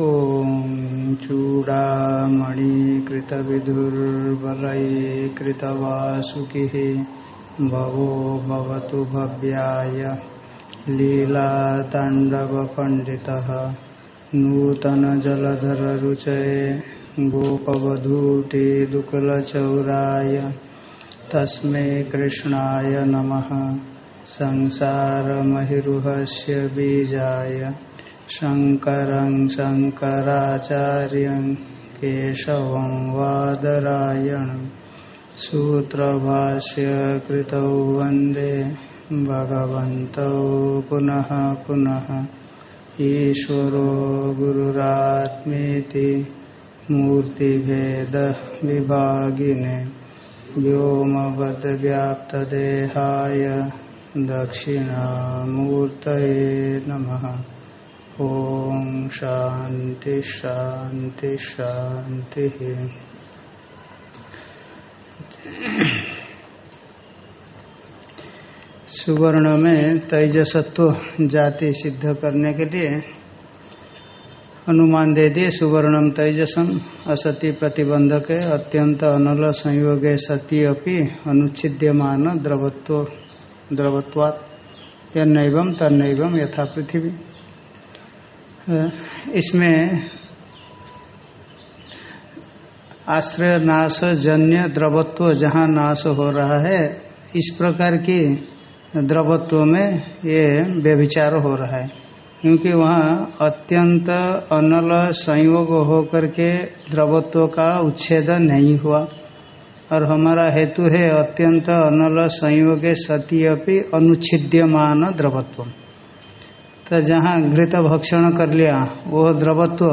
ॐ चूडामणिकृतविधुर्बलैकृतवासुकिः भवो भवतु भव्याय लीलाताण्डवपण्डितः नूतनजलधररुचये गोपवधूटिदुकुलचौराय तस्मै कृष्णाय नमः संसारमहिरुहस्य बीजाय शङ्करं शङ्कराचार्यं केशवं वादरायणं सूत्रभाष्य कृतौ वंदे भगवन्तौ पुनः पुनः ईश्वरो गुरुरात्मेति मूर्तिभेदविभागिने व्योमवद्व्याप्तदेहाय दक्षिणामूर्तये नमः। ॐ शान्ति शान्ति शान्तिः सुवर्ण में तेजसत्व जाति सिद्ध करने के लिए अनुमान दे दिए, सुवर्णम तेजसम, असति प्रतिबंधक, अत्यंत अनल संयोग सती अपनी अनुच्छिद्यमान द्रवत्व, द्रवत्वात् यम तन्नैवम यथा पृथ्वी। इसमें आश्रय नाश जन्य द्रवत्व जहाँ नाश हो रहा है, इस प्रकार की द्रवत्व में ये व्यभिचार हो रहा है। क्योंकि वहाँ अत्यंत अनल संयोग होकर के द्रवत्व का उच्छेद नहीं हुआ। और हमारा हेतु है अत्यंत अनल संयोग सती अपनी अनुच्छिद्यमान द्रवत्व। तो जहाँ घृत भक्षण कर लिया, वो द्रवत्व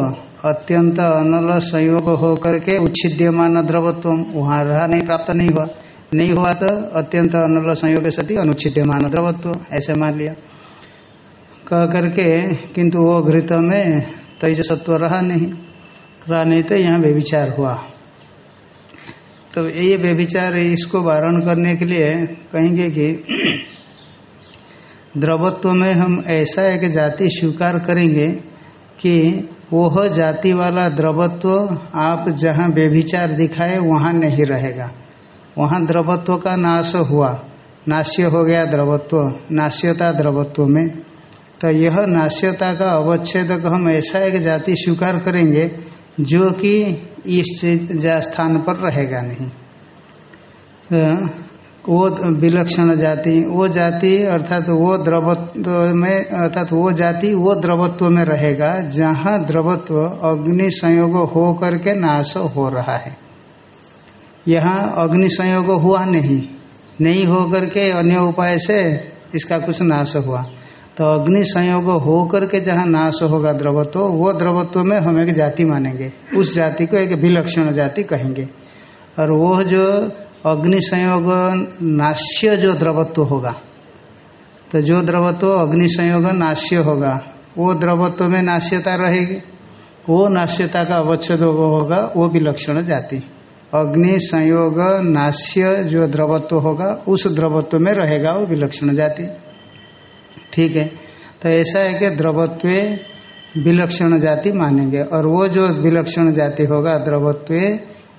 अत्यंत अनल संयोग होकर के उच्छिद्यमान द्रवत्व वहाँ रहा नहीं, प्राप्त नहीं हुआ। नहीं हुआ तो अत्यंत अनल संयोग सती अनुच्छिद्यमान द्रवत्व, ऐसे मान लिया। कह करके, किंतु वो घृत में तेज सत्व रहा नहीं। रहा नहीं तो यहाँ व्यविचार हुआ। तो ये व्यविचार इसको वारण करने के लिए कहेंगे कि द्रवत्व में हम ऐसा एक जाति स्वीकार करेंगे कि वह जाति वाला द्रवत्व आप जहाँ व्यभिचार दिखाए, वहाँ नहीं रहेगा। वहाँ द्रवत्व का नाश हुआ। नाश्य हो गया द्रवत्व, नाश्यता द्रवत्व में। तो यह नाश्यता का अवच्छेद हम ऐसा एक जाति स्वीकार करेंगे जो कि इस स्थान पर रहेगा नहीं। वो विलक्षण जाति, वो जाति अर्थात वो द्रवत्व में, अर्थात वो जाति वो द्रवत्व में रहेगा, जहाँ द्रवत्व अग्नि संयोग हो करके नाश हो रहा है। यहाँ अग्नि संयोग हुआ नहीं। नहीं हो करके अन्य उपाय से इसका कुछ नाश हुआ। तो अग्नि संयोग हो करके जहाँ नाश होगा द्रवत्व, वो द्रवत्व में हम एक जाति मानेंगे। उस जाति को एक विलक्षण जाति कहेंगे। और वो जो अग्नि संयोग नाश्य जो द्रवत्व होगा। तो जो द्रवत्व अग्नि संयोग नाश्य होगा, वो द्रवत्व में नाश्यता रहेगी, वो नाश्यता का अवच्छेद होगा, वो विलक्षण जाति। अग्नि संयोग नाश्य जो द्रवत्व होगा, उस द्रवत्व में रहेगा, वो विलक्षण जाति। ठीक है तो ऐसा है कि द्रवत्व विलक्षण जाति मानेंगे, और वो जो विलक्षण जाति होगा, द्रवत्व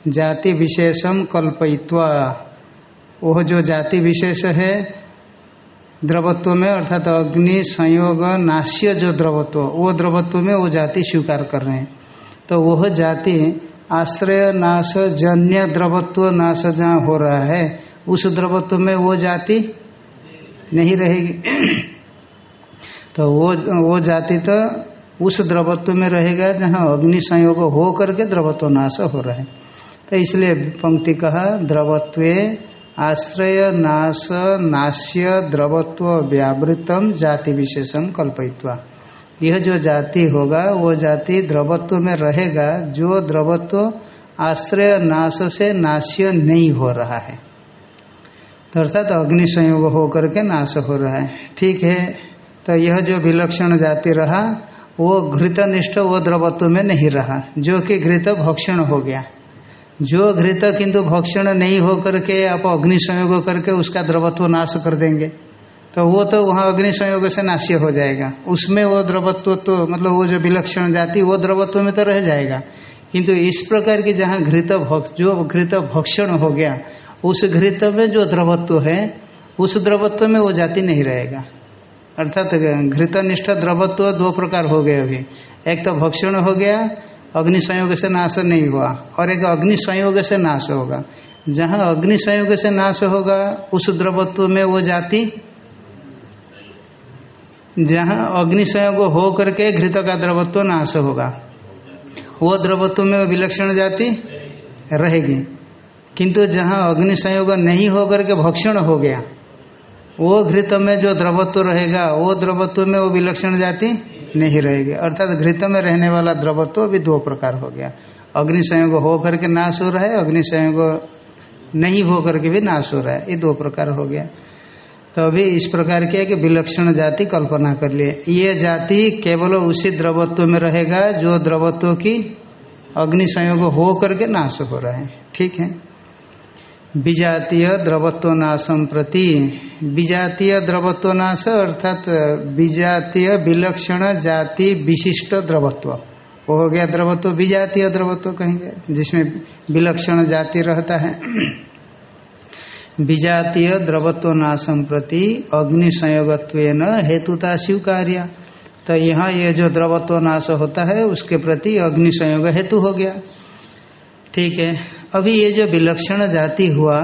जाति विशेषम कल्पयित्वा। वह जो जाति विशेष है, द्रवत्व में, अर्थात अग्नि, संयोग, नाश्य जो द्रवत्व, वो द्रवत्व में वो जाति स्वीकार कर रहे हैं। तो वह जाति आश्रय, नाश, जन्य द्रवत्व, नाश जहाँ हो रहा है, उस द्रवत्व में वो जाति नहीं रहेगी। तो वो वो जाति तो उस द्रवत्व में रहेगा जहाँ अग्नि संयोग हो करके द्रवत्व नाश हो रहा है। तो इसलिए पंक्ति कहा, द्रवत्वे आश्रय, नाश, नाश्य, द्रवत्व व्यावृतम जाति विशेषम कल्पयित्वा। यह जो जाति होगा, वो जाति द्रवत्व में रहेगा, जो द्रवत्व आश्रय, नाश से नाश्य नहीं हो रहा है। तो अर्थात अग्नि संयोग होकर के नाश हो रहा है। ठीक है तो यह जो विलक्षण जाति रहा, वो घृतनिष्ठ, वो द्रवत्व में नहीं रहा, जो कि घृत भक्षण हो गया। जो घृत किंतु भक्षण नहीं हो करके आप अग्नि संयोग करके उसका द्रवत्व नाश कर देंगे तो वो तो वहाँ अग्नि संयोग से नाश्य हो जाएगा। उसमें वो द्रवत्व तो मतलब वो जो विलक्षण जाति, वो द्रवत्व में तो रह जाएगा। किंतु इस प्रकार की जहाँ घृत जो घृत भक्षण हो गया, उस घृत में जो द्रवत्व है, उस द्रवत्व में वो जाति नहीं रहेगा। अर्थात घृतनिष्ठ द्रवत्व दो प्रकार हो गए अभी। एक तो भक्षण हो गया अग्नि संयोग से नाश नहीं हुआ। और एक अग्नि संयोग से नाश होगा। जहाँ अग्नि संयोग से नाश होगा, उस द्रवत्व में वो जाति, जहाँ अग्नि संयोग हो करके घृत का द्रवत्व नाश होगा। वो द्रवत्व में विलक्षण जाति रहेगी। किंतु जहाँ अग्नि संयोग नहीं होकर के भक्षण हो गया, वो घृत में जो द्रवत्व रहेगा, वो द्रवत्व में वो विलक्षण जाति नहीं रहेगी। अर्थात घृत में रहने वाला द्रवत्व भी दो प्रकार हो गया। अग्नि संयोग हो करके नाश हो रहा है, अग्नि संयोग नहीं हो करके भी नाश हो रहा है। ये दो प्रकार हो गया। तो अभी इस प्रकार की कि विलक्षण जाति कल्पना कर लिए। ये जाति केवल उसी द्रवत्व में रहेगा जो द्रवत्व की अग्नि संयोग हो करके नाश हो रहा है। ठीक है? विजातीय द्रवत्व नाशम प्रति। विजातीय द्रवत्वनाश अर्थात विजातीय विलक्षण जाति विशिष्ट द्रवत्व। वो हो गया द्रवत्व, विजातीय द्रवत्व कहेंगे, जिसमें विलक्षण जाति रहता है। विजातीय द्रवत्व नाशम प्रति अग्नि संयोगत्व हेतुता स्वीकार्य। तो यहाँ ये जो द्रवत्वनाश होता है, उसके प्रति अग्नि संयोग हेतु हो गया। ठीक है। अभी ये जो विलक्षण जाति हुआ,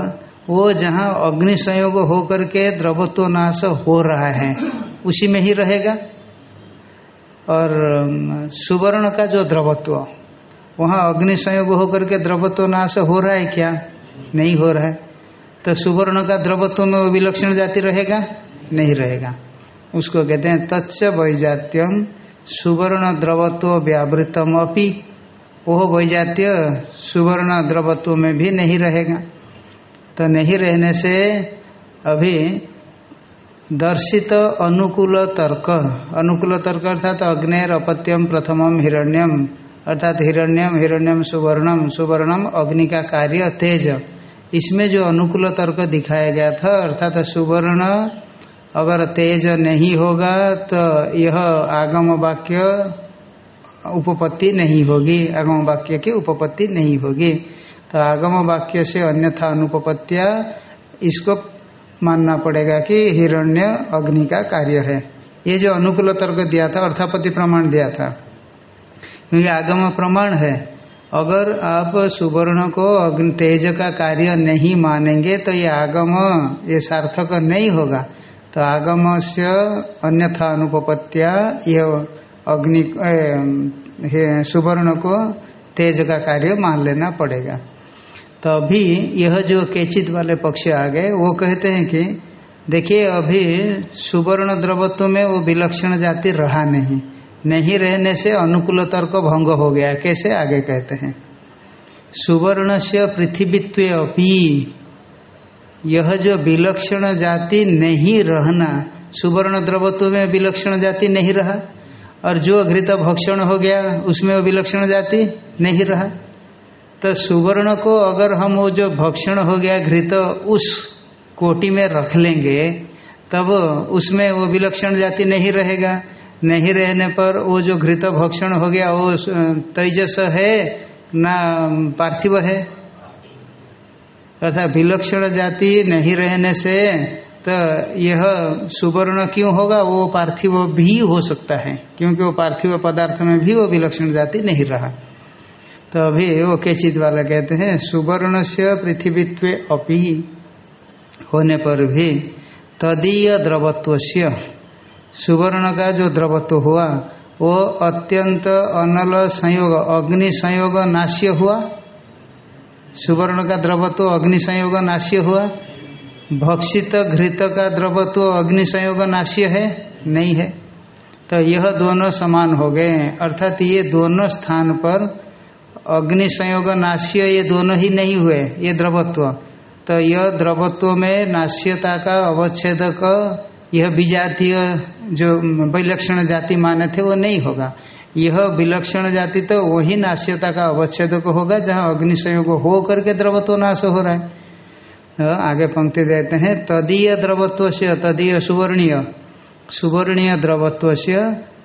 वो जहाँ अग्नि संयोग हो करके द्रवत्व नाश हो रहा है, उसी में ही रहेगा? और सुवर्ण का जो द्रवत्व, वहाँ अग्नि संयोग होकर के द्रवत्व नाश हो रहा है क्या? नहीं हो रहा है। तो सुवर्ण का द्रवत्व में वो विलक्षण जाति रहेगा? नहीं रहेगा। उसको कहते हैं तच्च वैजात्यम सुवर्ण द्रवत्व व्यावृतम अपी वो वैजात्य सुवर्ण द्रवत्व में भी नहीं रहेगा। तो नहीं रहने से अभी दर्शित अनुकूल तर्क अनुकूल तर्क अर्थात अग्नेर अपत्यम प्रथमम हिरण्यम, अर्थात हिरण्यम हिरण्यम सुवर्णम सुवर्णम अग्नि का कार्य तेज। इसमें जो अनुकूल तर्क दिखाया गया था, अर्थात सुवर्ण अगर तेज नहीं होगा तो यह आगम वाक्य उपपत्ति नहीं होगी आगम वाक्य की उपपत्ति नहीं होगी। तो आगम वाक्य से अन्यथा अनुपत्या इसको मानना पड़ेगा कि हिरण्य अग्नि का कार्य है। ये जो अनुकूल तर्क दिया था अर्थापति प्रमाण दिया था, क्योंकि आगम प्रमाण है। अगर आप सुवर्ण को अग्नि तेज का कार्य नहीं मानेंगे तो ये आगम ये सार्थक नहीं होगा। तो आगम से अन्यथा अनुपत्या यह अग्नि सुवर्ण को तेज का कार्य मान लेना पड़ेगा। तो अभी यह जो केचित वाले पक्ष आ गए, वो कहते हैं कि, देखिए, अभी सुवर्ण द्रवत्व में वो विलक्षण जाति रहा नहीं। नहीं रहने से अनुकूल तर्क भंग हो गया, कैसे आगे कहते हैं? सुवर्ण से पृथ्वीत्व अपी, यह जो विलक्षण जाति नहीं रहना, सुवर्ण द्रवत्व में विलक्षण जाति नहीं रहा और जो घृत भक्षण हो गया, उसमें विलक्षण जाति नहीं रहा। तो सुवर्ण को अगर हम वो जो भक्षण हो गया घृत, उस कोटि में रख लेंगे, तब उसमें वो विलक्षण जाति नहीं रहेगा। नहीं रहने पर वो जो घृत भक्षण हो गया, वो तेजस है ना पार्थिव है? अर्थात विलक्षण जाति नहीं रहने से तो यह सुवर्ण क्यों होगा? वो पार्थिव भी हो सकता है, क्योंकि वो पार्थिव पदार्थ में भी वो विलक्षण जाति नहीं रहा। तो अभी वो केचित वाला कहते हैं, सुवर्ण से पृथ्वीत्व अपी होने पर भी तदीय द्रवत्व से सुवर्ण का जो द्रवत्व हुआ, वो अत्यंत अनल संयोग, अग्नि संयोग नाश्य हुआ। सुवर्ण का द्रवत्व, अग्नि संयोग नाश्य हुआ। भक्षित घृत का द्रवत्व अग्नि संयोग नाश्य है? नहीं है। तो यह दोनों समान हो गए। अर्थात ये दोनों स्थान पर अग्नि संयोग नाश्य ये दोनों ही नहीं हुए, ये द्रवत्व। तो यह द्रवत्व में नाश्यता का अवच्छेद यह विजातीय जो विलक्षण जाति माने थे, वो नहीं होगा। यह विलक्षण जाति तो वही नाश्यता का अवच्छेद होगा, जहाँ अग्नि संयोग हो करके द्रवत्व नाश हो रहा है। आगे पंक्ति देते हैं, तदीय द्रवत्व से तदीय सुवर्णीय। सुवर्णीय द्रवत्व से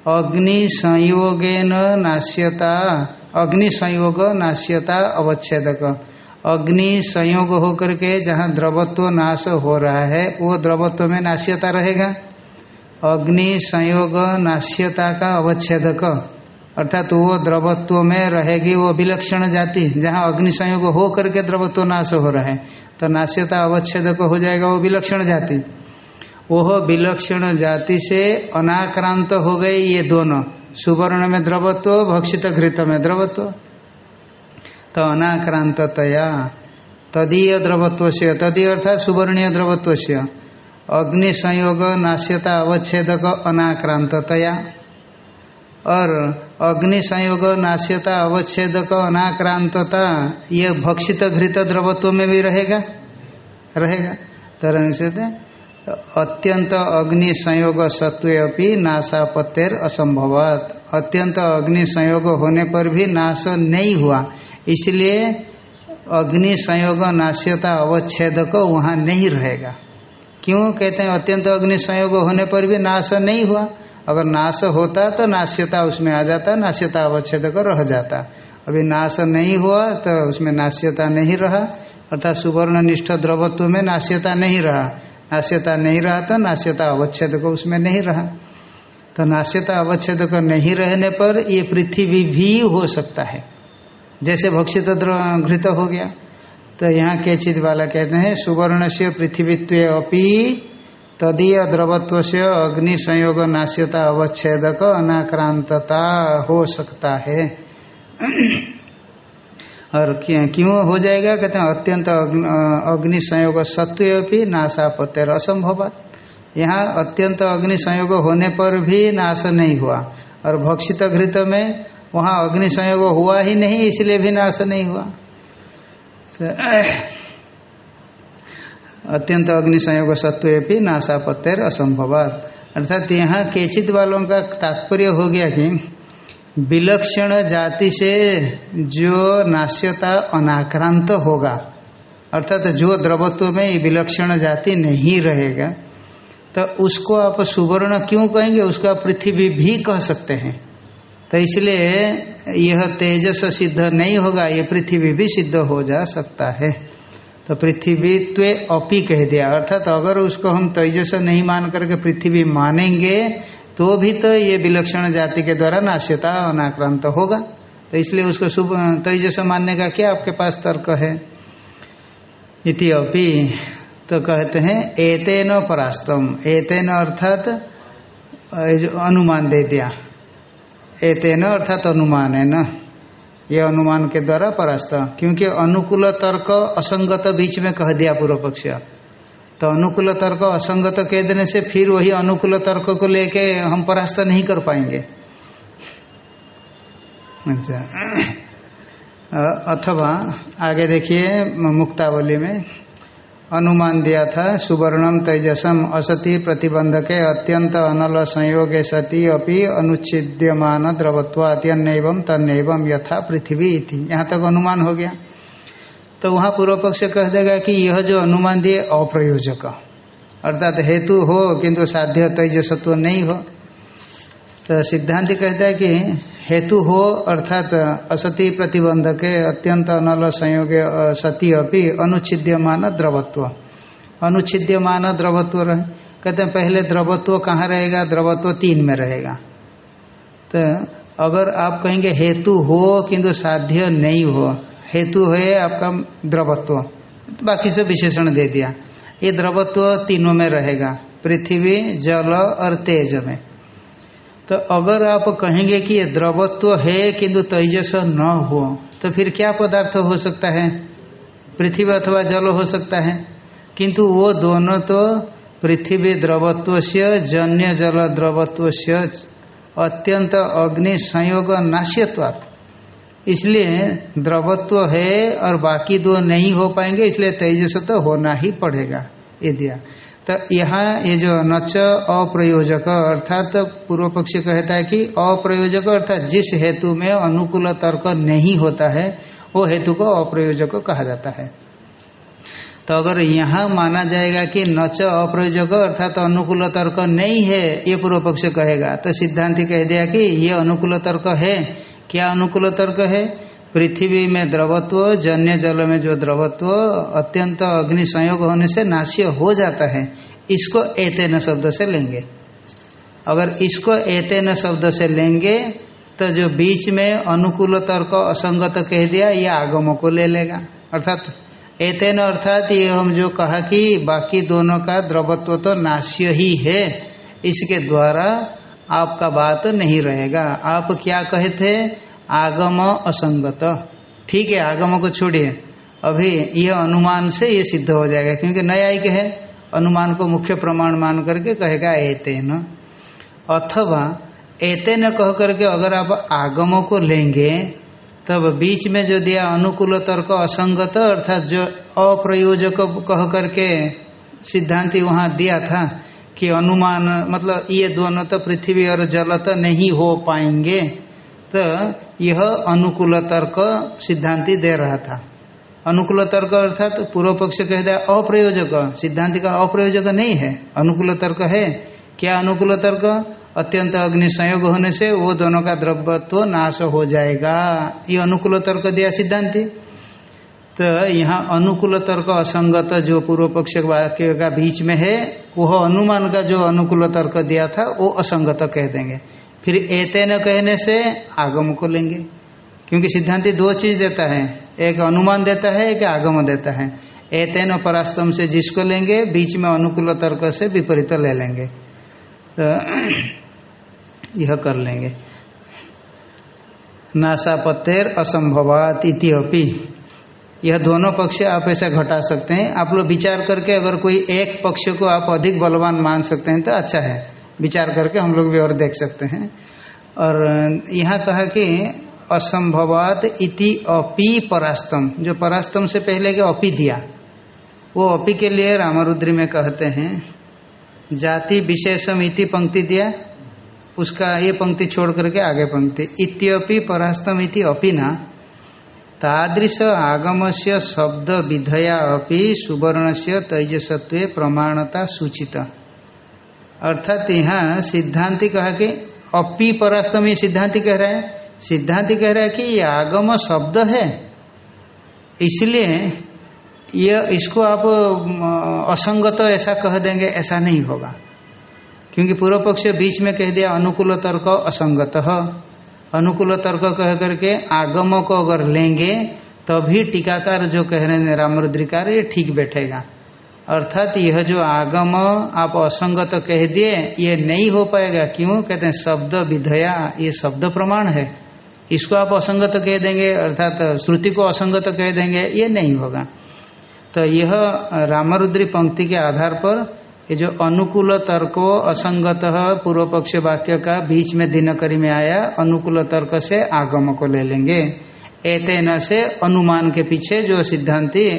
अग्नि संयोगेन नाश्यता अग्नि संयोग नाश्यता अवच्छेदक। अग्नि संयोग होकर के जहाँ द्रवत्व नाश हो रहा है, वो द्रवत्व में नाश्यता रहेगा। अग्नि संयोग नाश्यता का अवच्छेदक। अर्थात वो द्रवत्व में रहेगी, वो विलक्षण जाति, जहाँ अग्नि संयोग हो करके द्रवत्व नाश हो रहा है। तो नाश्यता अवच्छेदक हो जाएगा वो विलक्षण जाति। वह विलक्षण जाति से अनाक्रांत हो गए ये दोनों। सुवर्ण में द्रवत्व, भक्षित घृत में द्रवत्व। तो अनाक्रांततया तदीय द्रवत्व से तदीय अर्थात सुवर्णीय द्रवत्व से अग्नि संयोग नाश्यता अवच्छेदक, अनाक्रांततया। और अग्नि संयोग नाश्यता अवच्छेदक, अनाक्रांतता, ये भक्षित घृत द्रवत्व में भी रहेगा? रहेगा। तरह से अत्यंत अग्नि संयोग सत्व अपनी नाशापत्यर असंभवात। अत्यंत अग्नि संयोग होने पर भी नाश नहीं हुआ। इसलिए अग्नि संयोग नाश्यता अवच्छेदक वहाँ नहीं रहेगा। क्यों? कहते हैं, अत्यंत अग्नि संयोग होने पर भी नाश नहीं हुआ। अगर नाश होता तो नाश्यता उसमें आ जाता, नाश्यता अवच्छेदक रह जाता। अभी नाश नहीं हुआ तो उसमें नाश्यता नहीं रहा, अर्थात सुवर्ण निष्ठ द्रवत्व में नाश्यता नहीं रहा। नाश्यता नहीं रहा तो नाश्यता अवच्छेदक उसमें नहीं रहा। तो नाश्यता अवच्छेदक नहीं रहने पर ये पृथ्वी भी हो सकता है। जैसे भक्षित घृत हो गया। तो यहाँ के चित वाला कहते हैं सुवर्ण से पृथ्वीत्व अपि तदीय द्रवत्व से अग्नि संयोग नाश्यता अवच्छेदक अनाक्रांतता हो सकता है। और क्यों हो जाएगा? कहते हैं, अत्यंत अग्नि संयोग सत्व भी नाशापत्यर असंभव यहाँ अत्यंत अग्नि संयोग होने पर भी नाश नहीं हुआ। और भक्षित घृत में वहाँ अग्नि संयोग हुआ ही नहीं, इसलिए भी नाश नहीं हुआ। तो अत्यंत अग्नि संयोग सत्व भी नाशापत्यर असंभवात। अर्थात यहाँ केचित वालों का तात्पर्य हो गया कि विलक्षण जाति से जो नाश्यता अनाक्रांत होगा, अर्थात जो द्रवत्व में विलक्षण जाति नहीं रहेगा तो उसको आप सुवर्ण क्यों कहेंगे? उसको पृथ्वी भी कह सकते हैं। तो इसलिए यह तेजस सिद्ध नहीं होगा, ये पृथ्वी भी सिद्ध हो जा सकता है। तो पृथ्वी त्वे अपी कह दिया। अर्थात तो अगर उसको हम तेजस नहीं मान करके पृथ्वी मानेंगे तो भी तो ये विलक्षण जाति के द्वारा नाश्यता अनाक्रांत तो होगा। तो इसलिए उसको शुभ, तेजस मानने का क्या आपके पास तर्क है? इति अपी तो कहते हैं, एतेन परास्तम। एतेन अर्थात अनुमान दे दिया। एतेन अर्थात अनुमान है न? यह अनुमान के द्वारा परास्त। क्योंकि अनुकूल तर्क असंगत बीच में कह दिया पूर्व पक्ष। तो अनुकूल तर्क असंगत कह देने से फिर वही अनुकूल तर्क को लेके हम परास्त नहीं कर पाएँगे। अच्छा। अथवा आगे देखिए मुक्तावली में। अनुमान दिया था, सुवर्णम तेजसम असति प्रतिबंधक अत्यंत अनल संयोग सती अपि अनुच्छिद्यमान द्रवत्वात्यन्नैवम तन्नैवम यथा पृथ्वी इति। यहाँ तक अनुमान हो गया। तो वहाँ पूर्व पक्ष कह देगा कि यह जो अनुमान दिए, अप्रयोजक। अर्थात हेतु हो, किंतु साध्य तेजसत्व नहीं हो। तो सिद्धांत कहता है कि हेतु हो, अर्थात असति प्रतिबंधक, अत्यंत अनल संयोग सती अपनी अनुच्छिद्यमान द्रवत्व। अनुच्छिद्यमान द्रवत्व रहे। कहते हैं, पहले द्रवत्व कहाँ रहेगा? द्रवत्व तीन में रहेगा। तो अगर आप कहेंगे हेतु हो, किंतु साध्य नहीं हो, हेतु है आपका द्रवत्व। तो बाकी से विशेषण दे दिया। ये द्रवत्व तीनों में रहेगा। पृथ्वी, जल और तेज में। तो अगर आप कहेंगे कि ये द्रवत्व है, किंतु तेजस न हो तो फिर क्या पदार्थ हो सकता है? पृथ्वी अथवा जल हो सकता है। किंतु वो दोनों तो पृथ्वी द्रवत्व से जन्य जल द्रवत्व से अत्यंत अग्नि संयोग नाश्यत्वात्। इसलिए द्रवत्व है और बाकी दो नहीं हो पाएँगे, इसलिए तेजस तो होना ही पड़ेगा, ये दिया। तो यहाँ ये जो नच अप्रयोजक, अर्थात पूर्व पक्ष कहता है कि अप्रयोजक, अर्थात जिस हेतु में अनुकूल तर्क नहीं होता है, वो हेतु को अप्रयोजक कहा जाता है। तो अगर यहाँ माना जाएगा कि नच अप्रयोजक, अर्थात तो अनुकूल तर्क नहीं है, ये पूर्व पक्ष कहेगा तो सिद्धांति कह दिया कि ये अनुकूल तर्क है। क्या अनुकूल तर्क है? पृथ्वी में द्रवत्व, जन्य जल में जो द्रवत्व, अत्यंत अग्नि संयोग होने से नाश्य हो जाता है। इसको एतेन शब्द से लेंगे। अगर इसको एतेन शब्द से लेंगे तो जो बीच में अनुकूल तर्क, असंगत कह दिया, ये आगमों को ले लेगा। अर्थात एतेन अर्थात ये हम जो कहा कि बाकी दोनों का द्रवत्व तो नाश्य ही है, इसके द्वारा आपका बात नहीं रहेगा। आप क्या कहे थे आगम असंगत। ठीक है, आगम को छोड़िए। अभी यह अनुमान से ये सिद्ध हो जाएगा, क्योंकि न्यायिक है। अनुमान को मुख्य प्रमाण मान करके कहेगा एतेन। अथवा एतेन कह करके अगर आप आगमों को लेंगे, तब बीच में जो दिया अनुकूल तर्क असंगत, अर्थात जो अप्रयोजक कह करके सिद्धांति वहाँ दिया था कि अनुमान मतलब ये दोनों तो पृथ्वी और जल तो नहीं हो पाएँगे। तो यह अनुकूल तर्क सिद्धांति दे रहा था। अनुकूल तर्क अर्थात तो पूर्व पक्ष कह दिया अप्रयोजक। सिद्धांति का अप्रयोजक नहीं है। अनुकूल तर्क है। क्या अनुकूल तर्क? अत्यंत अग्नि संयोग होने से वो दोनों का द्रव्यत्व नाश हो जाएगा। ये अनुकूल तर्क दिया सिद्धांति। तो यहाँ अनुकूल तर्क असंगत जो पूर्व पक्ष वाक्य का बीच में है, वह अनुमान का जो अनुकूल तर्क दिया था, वो असंगत कह देंगे। फिर एतेन कहने से आगम को लेंगे। क्योंकि सिद्धांति दो चीज़ देता है। एक अनुमान देता है, एक आगम देता है। एतेन परास्तम से जिसको लेंगे, बीच में अनुकूल तर्क से विपरीत ले लेंगे। तो यह कर लेंगे। नासापत्तेर असंभवात इतिपि यह दोनों पक्ष आप ऐसा घटा सकते हैं। आप लोग विचार करके अगर कोई एक पक्ष को आप अधिक बलवान मान सकते हैं तो अच्छा है। विचार करके हम लोग भी और देख सकते हैं। और यहाँ कहा कि असंभवात इति अपि परास्तम। जो परास्तम से पहले के अपि दिया, वो अपि के लिए रामरुद्री में कहते हैं, जाति विशेषम इति पंक्ति दिया, उसका ये पंक्ति छोड़ करके आगे पंक्ति, इत्यपि परास्तम इति अपि न, तादृश आगम से शब्द विधया अपि सुवर्ण से तेजसत्व प्रमाणता सूचित। अर्थात यहाँ सिद्धांति कहा कि अपि परास्तम ये सिद्धांति कह रहा है। सिद्धांति कह रहा है कि ये आगम शब्द है। इसलिए ये इसको आप असंगत ऐसा कह देंगे, ऐसा नहीं होगा। क्योंकि पूर्व पक्ष बीच में कह दिया, अनुकूल तर्क असंगत। अनुकूल तर्क कह करके आगम को अगर लेंगे, तभी टीकाकार जो कह रहे हैं, रामरुद्रिकार, ये ठीक बैठेगा। अर्थात यह जो आगम आप असंगत तो कह दिए, ये नहीं हो पाएगा। क्यों? कहते हैं, शब्द विधया, ये शब्द प्रमाण है। इसको आप असंगत तो कह देंगे, अर्थात श्रुति को असंगत तो कह देंगे, ये नहीं होगा। तो यह रामरुद्री पंक्ति के आधार पर ये जो अनुकूल तर्क असंगत पूर्व पक्ष वाक्य का बीच में दिनकरी में आया, अनुकूल तर्क से आगम को ले लेंगे। एतेन से अनुमान के पीछे जो सिद्धांति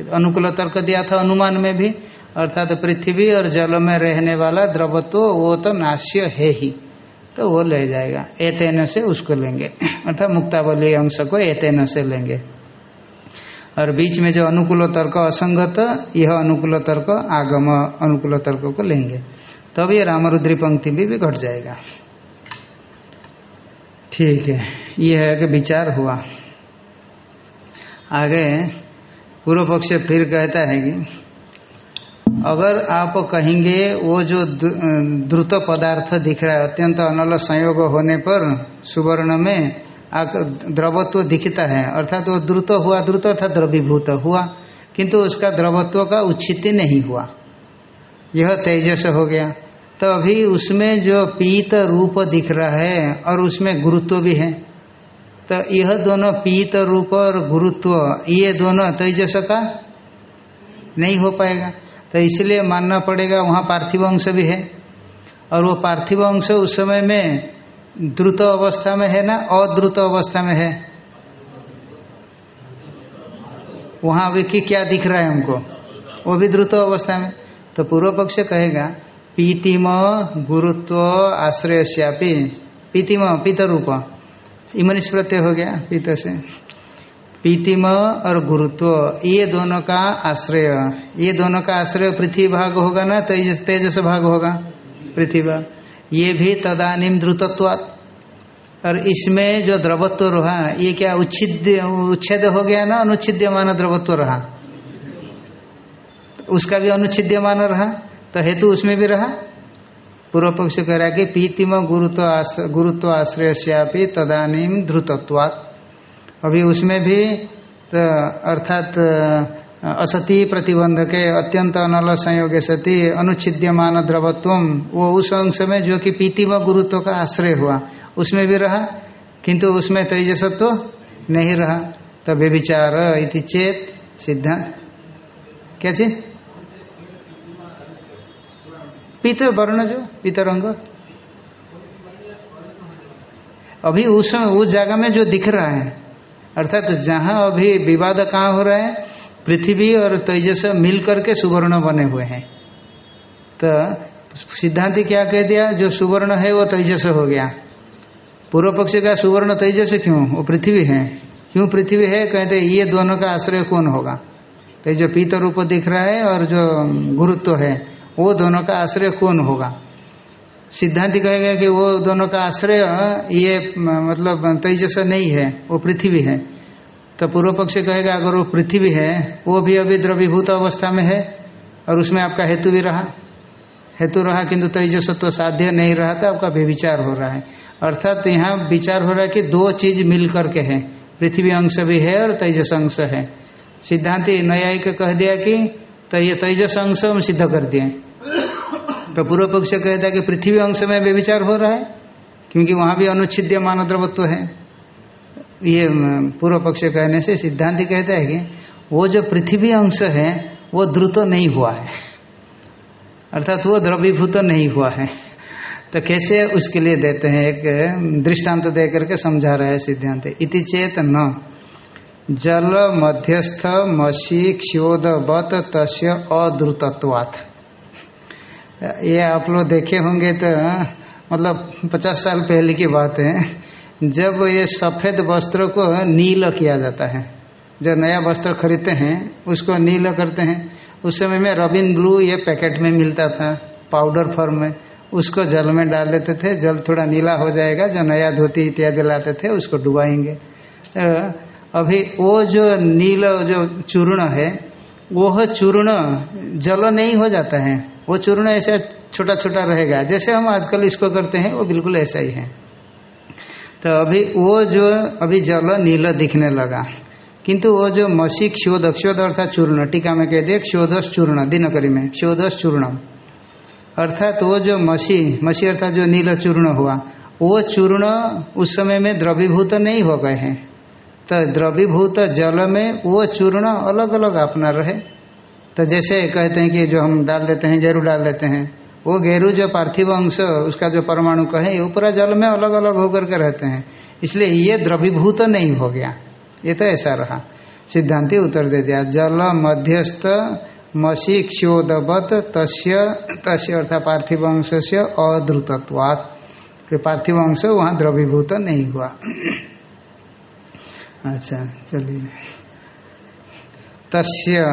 अनुकूल तर्क दिया था अनुमान में भी अर्थात तो पृथ्वी और जल में रहने वाला द्रवत्व वो तो नाश्य है ही। तो वो ले जाएगा एतेन से उसको लेंगे। अर्थात मुक्तावली अंश को एतेन से लेंगे। और बीच में जो अनुकूल तर्क असंगत यह अनुकूल तर्क आगम अनुकूल तर्क को लेंगे। तब तो ये रामरुद्री पंक्ति भी, भी घट जाएगा। ठीक है यह है कि विचार हुआ। आगे पूर्व पक्ष फिर कहता है कि अगर आप कहेंगे वो जो द्रुत पदार्थ दिख रहा है, अत्यंत अनल संयोग होने पर सुवर्ण में द्रवत्व दिखता है। अर्थात वो द्रुत हुआ, द्रुत अर्थात द्रवीभूत हुआ, किंतु उसका द्रवत्व का उच्छित नहीं हुआ। यह तेजस हो गया। तो अभी उसमें जो पीत रूप दिख रहा है और उसमें गुरुत्व भी है। तो यह दोनों पीत रूप और गुरुत्व, ये दोनों तेजस का नहीं हो पाएगा। तो इसलिए मानना पड़ेगा, वहाँ पार्थिव अंश भी है। और वो पार्थिव अंश उस समय में द्रुत अवस्था में है ना, अद्रुत अवस्था में है? वहाँ अभी क्या दिख रहा है हमको? वो भी द्रुत अवस्था में। तो पूर्व पक्ष कहेगा, पीतिम गुरुत्व आश्रय श्यापी पीतिम पीत रूप इमनिश प्रत्यय हो गया पीत से। पीतिम और गुरुत्व, ये दोनों का आश्रय। ये दोनों का आश्रय पृथ्वी भाग होगा ना तेजस तेजस भाग होगा पृथ्वी भाग। ये भी तदानिम द्रुतत्वात्। और इसमें जो द्रवत्व रहा, ये क्या उच्छिद उच्छेद हो गया ना, अनुच्छिद्यमान द्रवत्व रहा? उसका भी अनुच्छिद्यमान रहा तो हेतु उसमें भी रहा? पूर्व पक्ष कह रहा है कि पीतिम गुरुत्व गुरुत्व आश्रय श्यापी तदानीम ध्रुतत्वात् अभी उसमें भी तो अर्थात, असती प्रतिबंध के अत्यंत अनल संयोग सती, अनुच्छिद्यमान द्रवत्व, वो उस अंश में जो कि पीतिम गुरुत्व का आश्रय हुआ, उसमें भी रहा, किंतु उसमें तेजसत्व नहीं रहा। तब विचार इति चेत सिद्धांत। क्या चीज़? पीत वर्ण जो, पीत रंग। अभी उस उस जगह में जो दिख रहा है, अर्थात तो जहाँ अभी विवाद कहाँ हो रहा है, पृथ्वी और तेजस मिल करके सुवर्ण बने हुए हैं। तो सिद्धांति क्या कह दिया, जो सुवर्ण है वो तेजस हो गया। पूर्व पक्ष का सुवर्ण तेजस क्यों? वो पृथ्वी है। क्यों पृथ्वी है? कहते ये दोनों का आश्रय कौन होगा? तो जो पीत रूप दिख रहा है और जो गुरुत्व है वो दोनों का आश्रय कौन होगा? सिद्धांत कहेगा कि वो दोनों का आश्रय, ये मतलब तेजस नहीं है, वो पृथ्वी है। तो पूर्व पक्ष कहेगा, अगर वो पृथ्वी है, वो भी अभी द्रवीभूत अवस्था में है, और उसमें आपका हेतु भी रहा। हेतु रहा किंतु तो साध्य नहीं रहा था आपका व्यविचार हो रहा है। अर्थात यहाँ विचार हो रहा है कि दो चीज़ मिल करके है। पृथ्वी अंश भी है और तेजस अंश है। सिद्धांति न्यायिक कह दिया कि तो ये तेजस अंश हम सिद्ध कर दिए तो पूर्व पक्ष कहता है कि पृथ्वी अंश में व्यविचार हो रहा है, क्योंकि वहाँ भी अनुच्छिद्य मान द्रवत्व है। ये पूर्व पक्ष कहने से सिद्धांति कहता है कि वो जो पृथ्वी अंश है, वो द्रुत नहीं हुआ है। अर्थात वो द्रवीभूत नहीं हुआ है। तो कैसे उसके लिए देते हैं, एक दृष्टांत दे करके समझा रहे है सिद्धांत। इति चेत न। जल मध्यस्थ मसी क्षोधवत तस्य अद्रुतत्वात्। ये आप लोग देखे होंगे तो मतलब पचास साल पहले की बात है, जब ये सफ़ेद वस्त्र को नील किया जाता है जब नया वस्त्र खरीदते हैं, उसको नील करते हैं, उस समय में रबिन ब्लू ये पैकेट में मिलता था, पाउडर फॉर्म में, उसको जल में डाल देते थे, जल थोड़ा नीला हो जाएगा, जो नया धोती इत्यादि लाते थे, उसको डुबाएँगे। अभी वो जो नील, जो चूर्ण है वो चूर्ण जल नहीं हो जाता है। वो चूर्ण ऐसा छोटा छोटा रहेगा। जैसे हम आजकल इसको करते हैं, वो बिल्कुल ऐसा ही है। तो अभी वो जो, अभी जल नील दिखने लगा। किंतु वो जो मसी क्षोध क्षोध अर्थात चूर्ण, टीका में कह दिए क्षोधस चूर्ण, दिनकरी में क्षोधस चूर्ण। अर्थात वो जो मसी मसी अर्थात जो नील चूर्ण हुआ, वो चूर्ण उस समय में द्रवीभूत नहीं हो गए हैं। तो द्रवीभूत जल में वो चूर्ण अलग अलग अपना रहे। तो जैसे कहते हैं कि जो हम डाल देते हैं, गेरू डाल देते हैं, वो गेरू जो पार्थिव अंश, उसका जो परमाणु कहे, ये पूरा जल में अलग अलग होकर के रहते हैं। इसलिए ये द्रवीभूत नहीं हो गया। ये तो ऐसा रहा। सिद्धांति उत्तर दे दिया, जल मध्यस्थ मसी क्षोदवत तस्य अर्थात पार्थिव अंश से अद्रुतत्वात् पार्थिव अंश वहाँ द्रवीभूत नहीं हुआ। अच्छा चलिए। तस्य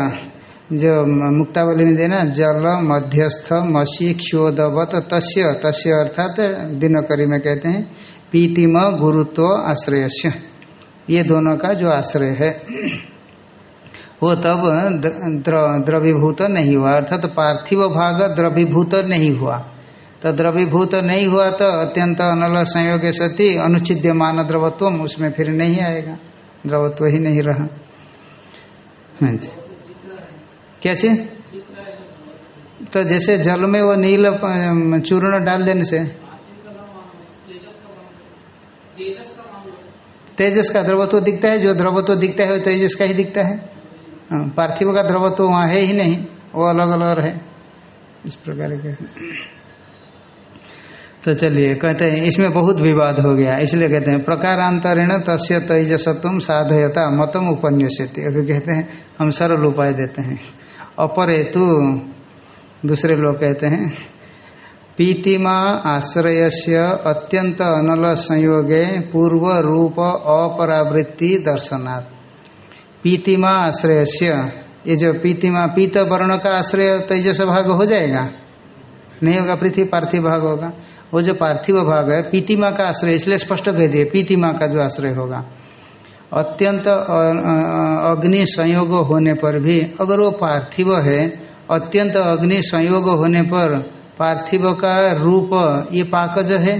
जो मुक्तावली में देना जल मध्यस्थ मसी क्षोदवत तस्य तस्य अर्थात दिनकरी में कहते हैं पीतिम गुरुत्व आश्रय ये दोनों का जो आश्रय है वो तब द्र, द्रवीभूत नहीं हुआ। अर्थात तो पार्थिव भाग द्रवीभूत नहीं हुआ। तो द्रवीभूत नहीं हुआ तो अत्यंत अनल संयोग सती अनुच्छिद्यमान द्रवत्व उसमें फिर नहीं आएगा। द्रवत्व ही नहीं रहा। हाँ जी। क्या तो जैसे जल में वो नील चूर्ण डाल देने से। तेजस का द्रवत्व दिखता है जो द्रवत्व दिखता है वो तेजस का ही दिखता है। हाँ, पार्थिव का द्रवत्व वहाँ है ही नहीं वो अलग अलग है। इस प्रकार के। तो चलिए, कहते हैं, इसमें बहुत विवाद हो गया। इसलिए कहते हैं, प्रकारांतरण तस्य तेजसत्व साधयता मतम उपन्यासती अभी कहते हैं, हम सरल उपाय देते हैं। अपर हेतु दूसरे लोग कहते हैं, पीतिमा आश्रय से अत्यंत अनल संयोगे पूर्व रूप अपरावृत्ति दर्शनात्। पीतिमा आश्रय से ये जो पीतिमा पीत वर्ण का आश्रय तेजस भाग हो जाएगा? नहीं होगा, पृथ्वी पार्थिव भाग होगा। वो जो पार्थिव भाग है पीतिमा का आश्रय, इसलिए स्पष्ट कह दिए पीतिमा का जो आश्रय होगा। अत्यंत अग्नि संयोग होने पर भी, अगर वो पार्थिव है, अत्यंत अग्नि संयोग होने पर पार्थिव का रूप, ये पाकज है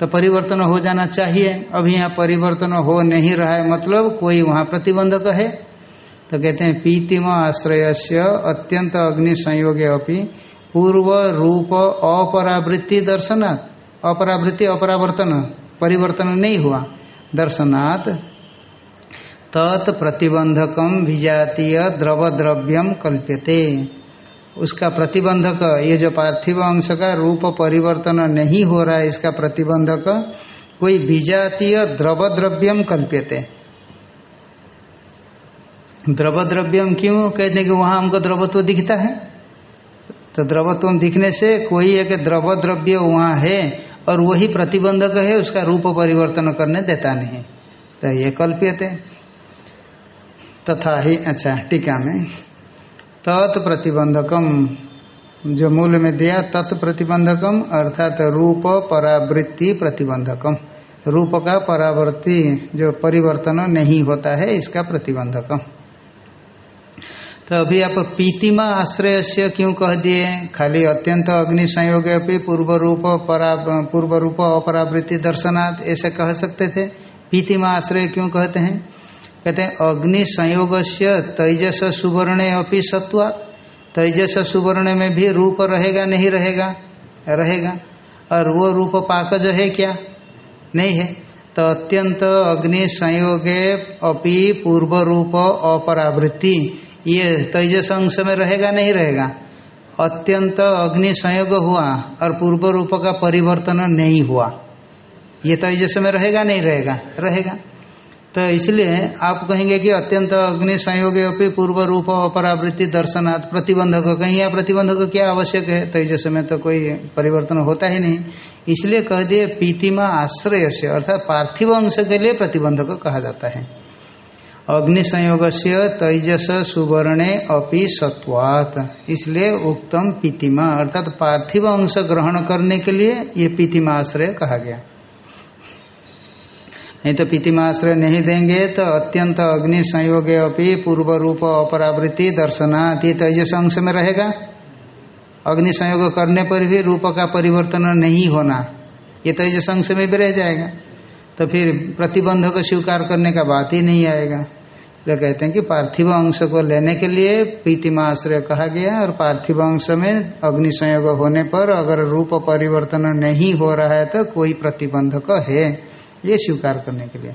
तो परिवर्तन हो जाना चाहिए। अभी यहाँ परिवर्तन हो नहीं रहा है मतलब कोई वहाँ प्रतिबंधक है। तो कहते हैं पीतिम आश्रय से अत्यंत अग्नि संयोग अपनी पूर्व रूप अपरावृत्ति दर्शनात् अपरावृत्ति अपरावर्तन, परिवर्तन नहीं हुआ। दर्शनात् तत्प्रतिबंधकम विजातीय द्रव द्रव्यम कल्प्यते। उसका प्रतिबंधक, ये जो पार्थिव अंश का रूप परिवर्तन नहीं हो रहा है, इसका प्रतिबंधक कोई विजातीय द्रव द्रव्यम कल्प्यते। द्रव द्रव्यम क्यों? कहते हैं कि वहाँ हमको द्रवत्व दिखता है। तो द्रवत्व दिखने से कोई एक द्रव द्रव्य वहाँ है और वही प्रतिबंधक है, उसका रूप परिवर्तन करने देता नहीं। तो ये कल्प्यते। तथा ही अच्छा टीका में। तत्प्रतिबंधकम जो मूल में दिया तत्प्रतिबंधकम अर्थात रूप परावृत्ति प्रतिबंधकम। रूप का परावृत्ति, जो परिवर्तन नहीं होता है, इसका प्रतिबंधकम। तो अभी आप पीतिमा आश्रय से क्यों कह दिए? खाली अत्यंत अग्नि संयोग पूर्व रूप परा पूर्व रूप अपरावृत्ति दर्शनाथ ऐसे कह सकते थे। पीतिमा आश्रय क्यों कहते हैं? कहते हैं, अग्नि संयोग से तेजस सुवर्णे अपनी सत्वा तेजस सुवर्ण में भी रूप रहेगा, नहीं रहेगा? रहेगा। और वो रूप पाकज है क्या? नहीं है। तो अत्यंत अग्नि संयोगे अपि पूर्व रूप अपरावृत्ति। ये तेजस अंश में रहेगा, नहीं रहेगा। अत्यंत अग्नि संयोग हुआ और पूर्व रूप का परिवर्तन नहीं हुआ। ये तेजस में रहेगा, नहीं रहेगा? रहेगा। तो इसलिए आप कहेंगे कि अत्यंत अग्नि संयोग पूर्व रूप अपरावृत्ति दर्शनात् प्रतिबंधक। कहीं या प्रतिबंधक क्या आवश्यक है? तो जैसे में तो कोई परिवर्तन होता ही नहीं। इसलिए कह दिए पीतिमा आश्रय से अर्थात पार्थिव अंश के लिए प्रतिबंधक कहा जाता है। अग्नि संयोग से तेजस सुवर्णे अपि सत्वात। इसलिए उत्तम पीतिमा, अर्थात पार्थिव अंश ग्रहण करने के लिए ये पीतिमा आश्रय कहा गया। नहीं तो पीतिमाश्रय नहीं देंगे तो अत्यंत अग्नि संयोग अपनी पूर्व रूप अपरावृत्ति दर्शनात् तेजस अंश में रहेगा। अग्नि संयोग करने पर भी रूप का परिवर्तन नहीं होना, ये तेजस अंश में भी रह जाएगा। तो फिर प्रतिबंध को स्वीकार करने का बात ही नहीं आएगा। तो कहते हैं कि पार्थिव अंश को लेने के लिए प्रीतिमा आश्रय कहा गया और पार्थिव अंश में अग्नि संयोग होने पर अगर रूप परिवर्तन नहीं हो रहा है तो कोई प्रतिबंधक है। ये स्वीकार करने के लिए।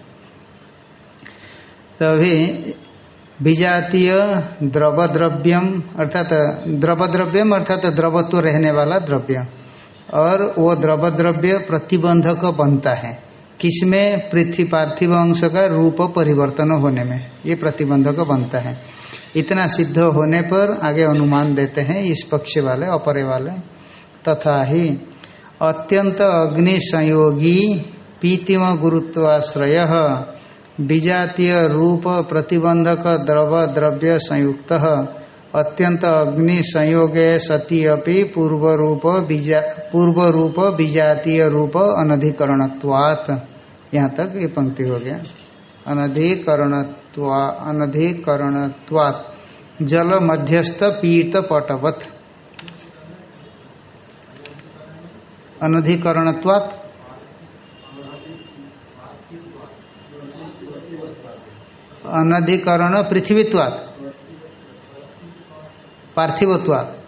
तभी तो विजातीय द्रव द्रव्यम अर्थात द्रव द्रव्यम अर्थात द्रवत्व रहने वाला द्रव्य और वो द्रव द्रव्य प्रतिबंधक बनता है। किसमें पृथ्वी पार्थिव अंश का रूप परिवर्तन होने में? ये प्रतिबंधक बनता है। इतना सिद्ध होने पर आगे अनुमान देते हैं, इस पक्ष वाले, अपरे वाले। तथा ही अत्यंत अग्नि संयोगी पीतिम गुरुत्वाश्रय विजातीय रूप प्रतिबंधक द्रव द्रव्य संयुक्त अत्यंत अग्नि संयोगे सती अपि पूर्व रूप बीजा पूर्व रूप विजातीय रूप अनधिकरणत्वात्। यहाँ तक ये पंक्ति हो गया। अनधिकरणत्वा अनधिकरणत्वात् जल मध्यस्थ पीत पटवत अनधिकरणत्वात् अनधिकरण पृथ्वीत्वात्। पार्थिवत्वात्।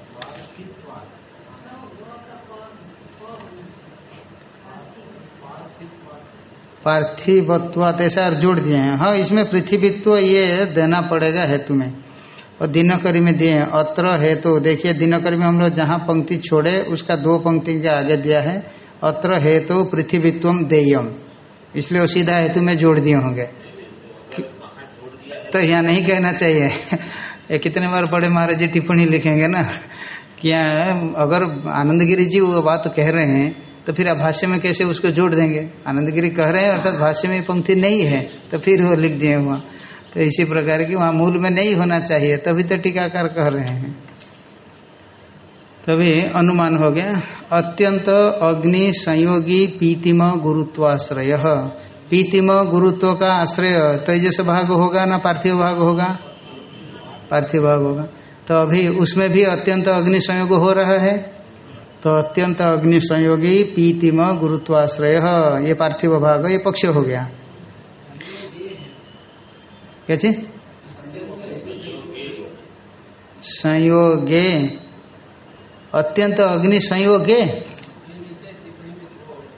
पार्थिवत्वात ऐसा जोड़ दिए हैं। हाँ इसमें पृथ्वीत्व ये देना पड़ेगा हेतु में। और दिनकरी में दिए हैं। अत्र हेतु। देखिए दिनकरी में हम लोग जहाँ पंक्ति छोड़े, उसका दो पंक्ति के आगे दिया है। अत्र हेतु पृथ्वीत्व देयम। इसलिए वो सीधा हेतु में जोड़ दिए होंगे। तो यहाँ नहीं कहना चाहिए। ये कितने बार पढ़े महाराज जी टिप्पणी लिखेंगे ना? क्या अगर आनंद गिरी जी वो बात कह रहे हैं तो फिर आप भाष्य में कैसे उसको जोड़ देंगे? आनंद गिरी कह रहे हैं, अर्थात भाष्य में पंक्ति नहीं है तो फिर वो लिख दिए हुआ तो इसी प्रकार की वहाँ मूल में नहीं होना चाहिए, तभी तो टीकाकार कह रहे हैं। तभी अनुमान हो गया, अत्यंत अग्नि संयोगी पीतिम गुरुत्वाश्रय। पीतिम गुरुत्व का आश्रय, तेजस भाग होगा ना पार्थिव भाग होगा? पार्थिव भाग होगा। तो अभी उसमें भी अत्यंत अग्नि संयोग हो रहा है। तो अत्यंत अग्नि संयोगी पीतिम गुरुत्वाश्रय। ये पार्थिव भाग, ये पक्ष हो गया। क्या चीज़? संयोगे। अत्यंत अग्नि संयोगे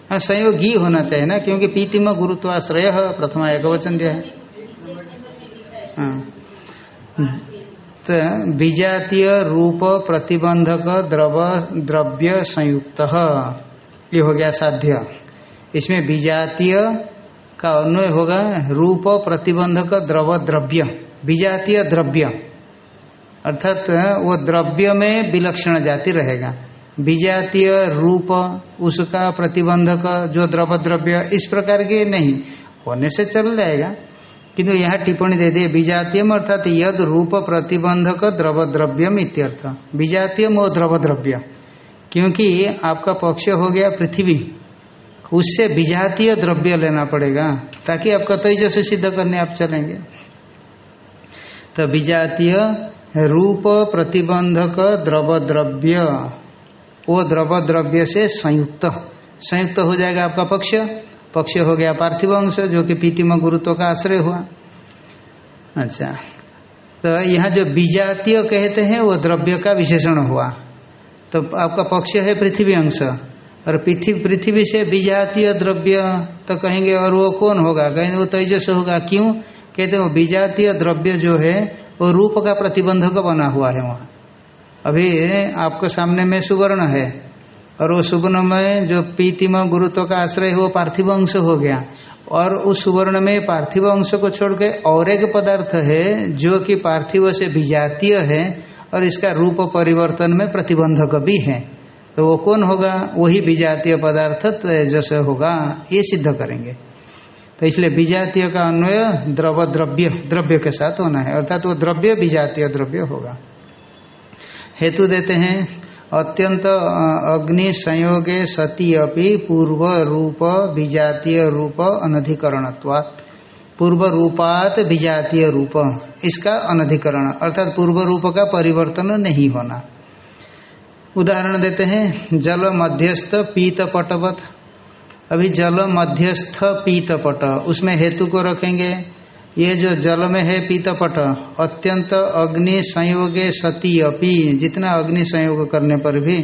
हाँ संयोगी होना चाहिए ना, क्योंकि पीतिम गुरुत्वाश्रय प्रथमा एक वचन दिया है। हाँ। तो विजातीय रूप प्रतिबंधक द्रव, द्रव्य संयुक्त। ये हो गया साध्य। इसमें विजातीय का अन्वय होगा, रूप प्रतिबंधक द्रव, द्रव्य। विजातीय द्रव्य। अर्थात, वो द्रव्य में विलक्षण जाति रहेगा। विजातीय रूप, उसका प्रतिबंधक, जो द्रव, द्रव्य, इस प्रकार के नहीं। होने से चल जाएगा। किंतु यहाँ टिप्पणी दे दिए विजातीयम अर्थात यद रूप प्रतिबंधक द्रव द्रव्यम इत्यर्थ। विजातीयम वो द्रव द्रव्य क्योंकि आपका पक्ष हो गया पृथ्वी। उससे विजातीय द्रव्य लेना पड़ेगा, ताकि आपका तेजस सिद्ध करने आप चलेंगे। तो विजातीय रूप प्रतिबंधक द्रव द्रव्य वो द्रव द्रव्य से संयुक्त। संयुक्त हो जाएगा आपका पक्ष। पक्ष हो गया पार्थिव अंश, जो कि पीतिम गुरुत्व का आश्रय हुआ। अच्छा तो यहाँ जो विजातीय कहते हैं, वो द्रव्य का विशेषण हुआ। तो आपका पक्ष है पृथ्वी अंश, और पृथ्वी पृथ्वी से विजातीय द्रव्य तो कहेंगे, और वो कौन होगा? कहेंगे वो तेजस होगा। क्यों? कहते हैं वो विजातीय द्रव्य जो है, वो रूप का प्रतिबंधक बना हुआ है वहाँ। अभी आपको सामने में सुवर्ण है। और वो सुवर्ण में जो पीतिम गुरुत्व का आश्रय है, वो पार्थिव अंश हो गया। और उस सुवर्ण में पार्थिव अंश को छोड़ के और एक पदार्थ है, जो कि पार्थिव से विजातीय है, और इसका रूप परिवर्तन में प्रतिबंधक भी है। तो वो कौन होगा? वही विजातीय पदार्थ तेजस होगा, ये सिद्ध करेंगे। तो इसलिए विजातीय का अन्वय द्रव द्रव्य द्रव्य के साथ होना है, अर्थात वो द्रव्य विजातीय द्रव्य होगा। हेतु देते हैं अत्यंत अग्नि संयोगे सती अपि पूर्व रूप विजातीय रूप अनधिकरणत्वात्। पूर्व रूपात विजातीय रूप, इसका अनधिकरण, अर्थात पूर्व रूप का परिवर्तन नहीं होना। उदाहरण देते हैं, जल मध्यस्थ पीत पटवत। अभी जल मध्यस्थ पीत पट, उसमें हेतु को रखेंगे? ये जो जल में है पीतपट, अत्यंत अग्नि संयोगे सती अपी, जितना अग्नि संयोग करने पर भी,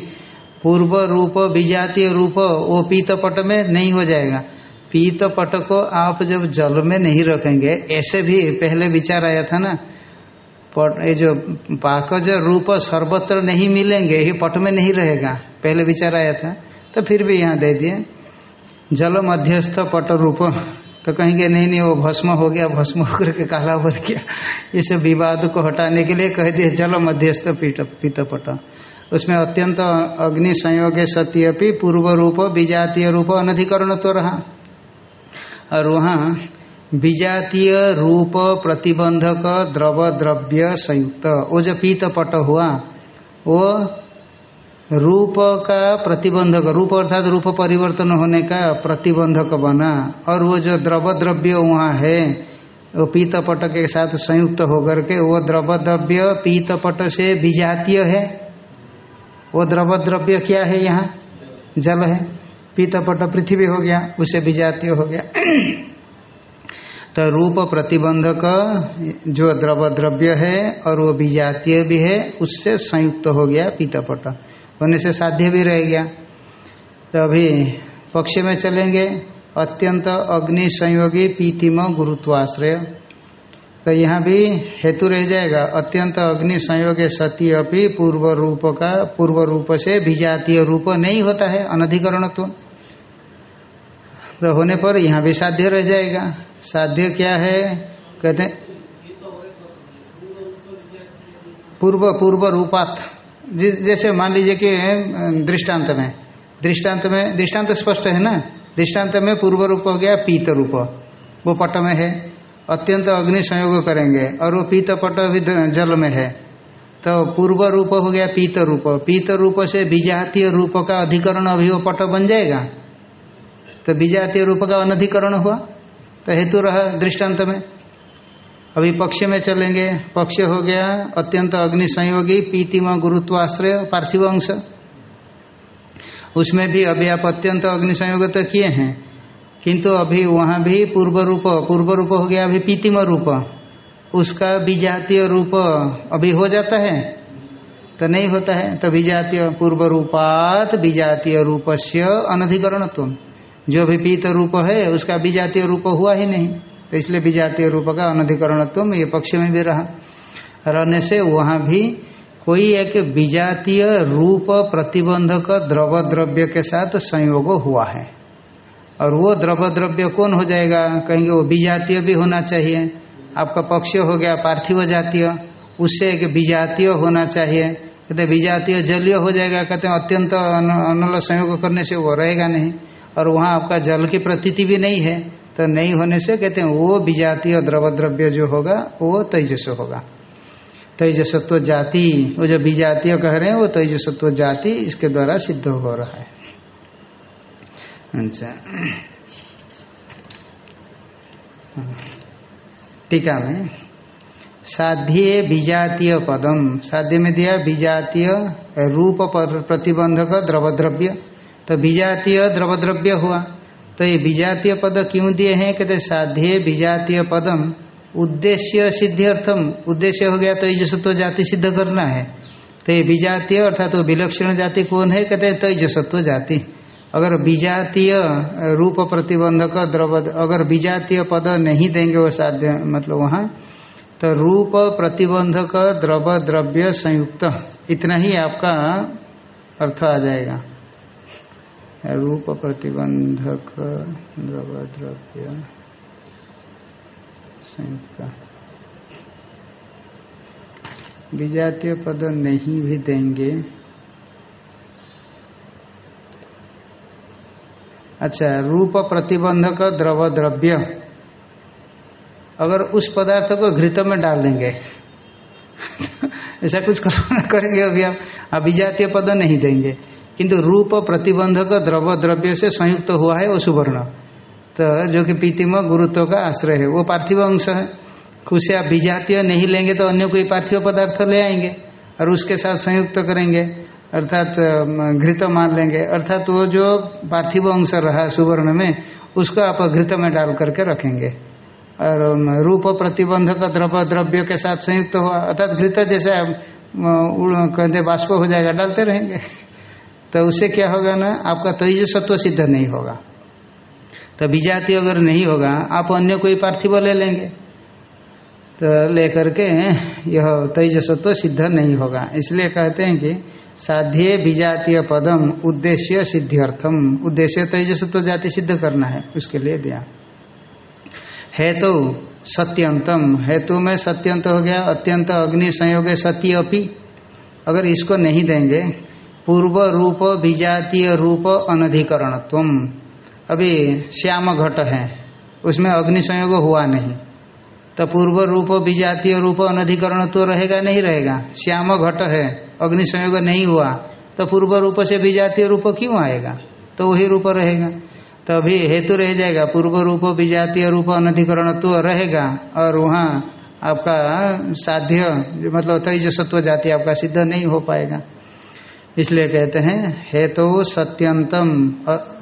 पूर्व रूप, विजातीय रूप, वो पीतपट में नहीं हो जाएगा। पीतपट को आप जब जल में नहीं रखेंगे, ऐसे भी पहले विचार आया था ना, पट, ये जो पाकज रूप सर्वत्र नहीं मिलेंगे, ये पट में नहीं रहेगा, पहले विचार आया था तो फिर भी यहाँ दे दिए। जल मध्यस्थ पट रूप। तो कहेंगे, नहीं नहीं, वो भस्म हो गया, भस्म होकर के काला बन गया। इस विवाद को हटाने के लिए कह दिए जल मध्यस्थ पीतपट उसमें अत्यंत अग्नि संयोग सत्यपि पूर्व रूप विजातीय रूप अनधिकरण तो रहा। और वहाँ विजातीय रूप प्रतिबंधक द्रव द्रव्य संयुक्त, वो जो पीतपट हुआ, वो रूप का प्रतिबंधक, रूप अर्थात रूप परिवर्तन होने का प्रतिबंधक बना। और वो जो द्रव द्रव्य वहाँ है, वो पीतपट के साथ संयुक्त होकर के, वो द्रव द्रव्य पीतपट से विजातीय है। वो द्रव द्रव्य क्या है यहाँ? जल है। पीतपट पृथ्वी हो गया, उसे विजातीय हो गया। तो रूप प्रतिबंधक जो द्रव द्रव्य है और वो विजातीय भी है, उससे संयुक्त हो गया पीतपट। होने से साध्य भी रह गया। तो अभी पक्ष में चलेंगे। अत्यंत अग्नि संयोगी पीतिम गुरुत्वाश्रय। तो यहाँ भी हेतु रह जाएगा। अत्यंत अग्नि संयोग सती अपनी पूर्व रूप का, पूर्व रूप से विजातीय रूप नहीं होता है अनधिकरण तो तो होने पर यहाँ भी साध्य रह जाएगा। साध्य क्या है? कहते पूर्व पूर्व रूपात। जैसे मान लीजिए कि दृष्टांत में। दृष्टांत में, दृष्टांत स्पष्ट है ना? दृष्टांत में पूर्व रूप हो गया पीत रूप। वो पट में है। अत्यंत अग्नि संयोग करेंगे और वो पीत पट भी जल में है। तो पूर्व रूप हो गया पीत रूप। पीत रूप से विजातीय रूप का अधिकरण अभी वो पट बन जाएगा। तो विजातीय रूप का अनधिकरण हुआ। तो हेतु रहा दृष्टांत में। अभी पक्ष में चलेंगे। पक्ष हो गया अत्यंत अग्नि संयोगी, पीतिम गुरुत्वाश्रय, पार्थिव अंश। उसमें भी अभी आप अत्यंत अग्नि संयोग तो किए हैं। किंतु अभी वहाँ भी पूर्व रूप पूर्व रूप हो गया, अभी पीतिम रूप। उसका विजातीय रूप अभी हो जाता है? तो नहीं होता है। तो विजातीय पूर्व रूपात विजातीय रूप से अनधिकरण जो भी पीत रूप है, उसका विजातीय रूप हुआ ही नहीं। तो इसलिए विजातीय रूप का अनधिकरण तुम ये पक्ष में भी रहा। रहने से वहाँ भी कोई एक विजातीय रूप प्रतिबंधक द्रव द्रव्य के साथ संयोग हुआ है। और वो द्रव द्रव्य कौन हो जाएगा? कहेंगे वो विजातीय भी होना चाहिए। आपका पक्ष हो गया, पार्थिव जातीय, उससे एक विजातीय होना चाहिए। कहते विजातीय जलीय हो जाएगा, कहते हैं अत्यंत अनल संयोग करने से वो रहेगा नहीं। और वहाँ आपका जल की प्रतीति भी नहीं है। तो नहीं होने से कहते हैं, वो विजातीय द्रव द्रव्य जो होगा, वो तेजस होगा। तेजसत्व जाति, वो जो विजातीय कह रहे हैं, वो तेजसत्व जाति इसके द्वारा सिद्ध हो रहा है। अच्छा। टीका में, साध्य विजातीय पदम, साध्य में दिया विजातीय रूप प्रतिबंधक द्रवद्रव्य तो विजातीय द्रवद्रव्य हुआ। तो ये विजातीय पद क्यों दिए हैं? कहते साध्य विजातीय पदम, उद्देश्य सिद्ध्यर्थम। उद्देश्य हो गया तो तेजसत्व जाति सिद्ध करना है। तो ये विजातीय अर्थात तो विलक्षण जाति कौन है? कहते हैं, तेजसत्व जाति। अगर विजातीय रूप प्रतिबंधक द्रव अगर विजातीय पद नहीं देंगे वो साध्य मतलब वहाँ तो रूप प्रतिबंधक द्रव द्रव्य संयुक्त। इतना ही आपका अर्थ आ जाएगा। रूप प्रतिबंधक द्रव द्रव्य संयुक्त। विजातीय पद नहीं भी देंगे। अच्छा रूप प्रतिबंधक द्रव द्रव्य अगर उस पदार्थ को घृत में डाल देंगे, ऐसा कुछ कल्पना करेंगे अभी आप। अभिजातीय पद नहीं देंगे। किंतु रूप प्रतिबंधक द्रव द्रव्य से संयुक्त हुआ है वो सुवर्ण। तो जो कि पीतिम गुरुत्व का आश्रय है, वो पार्थिव अंश है। आप विजातीय नहीं लेंगे तो अन्य कोई पार्थिव पदार्थ ले आएँगे और उसके साथ संयुक्त करेंगे, अर्थात घृत मान लेंगे। अर्थात वो जो पार्थिव अंश रहा सुवर्ण में, उसको आप घृत में डाल करके रखेंगे। और रूप प्रतिबंधक द्रव्य द्रव्य के साथ संयुक्त हुआ। अर्थात घृत जैसे कहते बाष्प हो जाएगा, डालते रहेंगे। तो उससे क्या होगा ना, आपका तेज सत्व सिद्ध नहीं होगा। तो विजाति अगर नहीं होगा, आप अन्य कोई पार्थिव ले लेंगे। तो लेकर के यह तेजसत्व सिद्ध नहीं होगा। इसलिए कहते हैं कि साध्य विजातीय पदम उद्देश्य सिद्ध्यर्थम। उद्देश्य तेजसत्व जाति सिद्ध करना है, उसके लिए दिया। हेतु तो सत्यंतम। हेतु में सत्यंत हो गया, अत्यंत अग्नि संयोग सत्य अपी। अगर इसको नहीं देंगे पूर्व रूप विजातीय रूप अनधिकरणत्व अभी श्याम घट है, उसमें अग्नि संयोग हुआ नहीं। तो पूर्व रूप विजातीय रूप अनधिकरण तो रहेगा नहीं रहेगा? श्याम घट है अग्नि संयोग नहीं हुआ तो पूर्व रूप से विजातीय रूप क्यों आएगा? तो वही रूप रहेगा। तो अभी हेतु रह जाएगा पूर्व रूप विजातीय रूप अनधिकरण तो रहेगा, और वहाँ आपका साध्य मतलब तेजसत्व जाति आपका सिद्ध नहीं हो पाएगा। इसलिए कहते हैं, हेतु तो सत्यंतम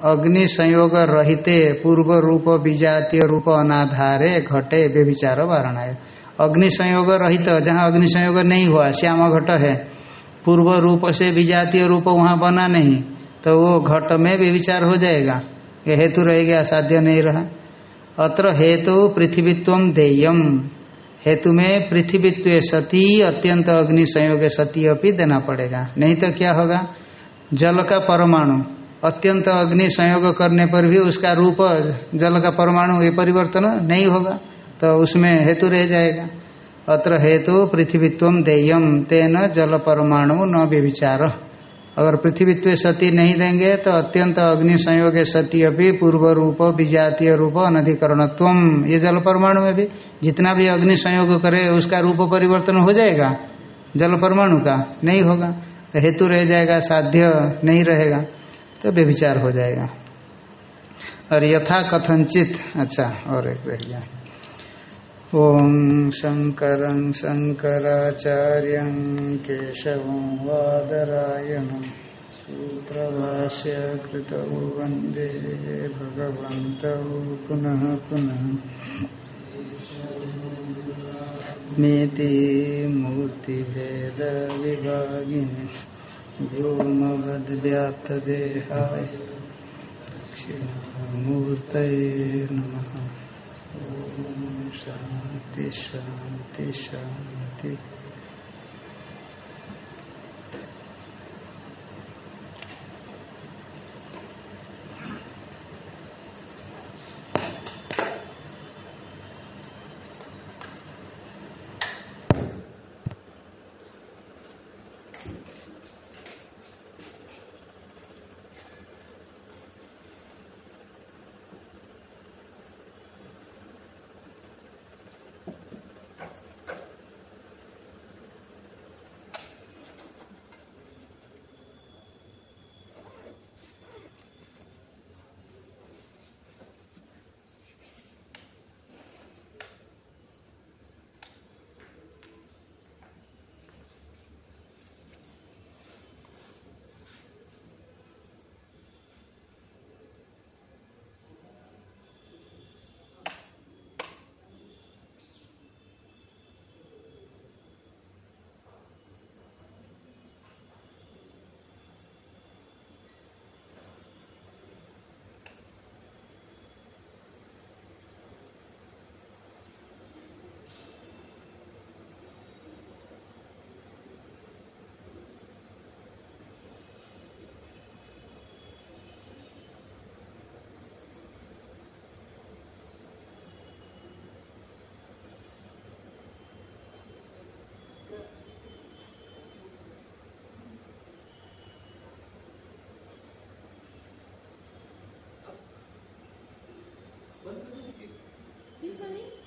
अग्नि संयोग रहते पूर्व रूप विजातीय रूप अनाधारे घटे व्यभिचार वारणा अग्नि संयोग रहित जहाँ अग्नि संयोग नहीं हुआ, श्याम घट है। पूर्व रूप से विजातीय रूप वहाँ बना नहीं तो वो घट में व्यभिचार हो जाएगा। हेतु रहेगा साध्य नहीं रहा। अत्र हेतु पृथ्वीत्व देयम। हेतु में पृथ्वीत्व सती, अत्यंत अग्नि संयोग सती अभी देना पड़ेगा। नहीं तो क्या होगा? जल का परमाणु। अत्यंत अग्नि संयोग करने पर भी उसका रूप, जल का परमाणु ये परिवर्तन नहीं होगा तो उसमें हेतु रह जाएगा। अत्र हेतु पृथ्वीत्व देयम तेन जल परमाणु न व्यभिचार अगर पृथ्वीत्व सती नहीं देंगे तो अत्यंत अग्नि संयोग सती अभी पूर्व रूप, विजातीय रूप अनधिकरणत्व ये जल परमाणु में भी, जितना भी अग्नि संयोग करे, उसका रूप परिवर्तन हो जाएगा, जल परमाणु का नहीं होगा। तो हेतु रह जाएगा, साध्य नहीं रहेगा तो व्यभिचार हो जाएगा। और यथा कथनचित अच्छा और एक रह गया। शंकर शंकराचार्य केशव वादरायण सूत्रभाष्य कृत वंदे भगवत पुनः पुनः। नीति मूर्तिभेद विभागिनी व्योमवद्व्याप्तदेहाय मूर्त नमः। शांति शांति शांति money?